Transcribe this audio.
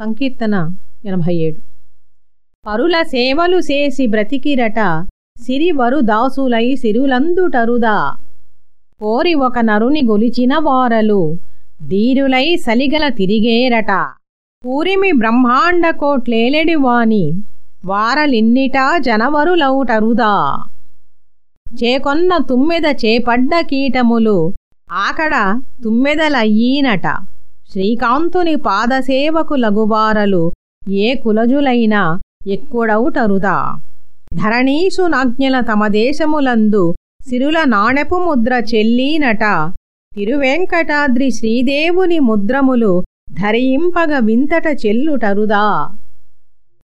సంకీర్తన ఎనభై ఏడు. పరుల సేవలు చేసి బ్రతికిరట సిరివరు దాసులై సిరులందుటరుదా? కోరి ఒక నరుని గొలిచిన వారలు ధీరులై సలిగల తిరిగేరట. పూరిమి బ్రహ్మాండ కోట్లేలెడివాని వారలిన్నిటా జనవరులౌటరుదా? చేకొన్న తుమ్మెద చేపడ్డ కీటములు ఆకడ తుమ్మెదలయ్యీనట. శ్రీకాంతుని పాదసేవకు లగువారలు ఏ కులజులైనా ఎక్కుడౌటరుదా? ధరణీషు నాజ్ఞల తమ దేశములందు సిరుల నాణెపు ముద్ర చెల్లీనట. తిరువెంకటాద్రి శ్రీదేవుని ముద్రములు ధరింపగ వింతట చెల్లుటరుదా?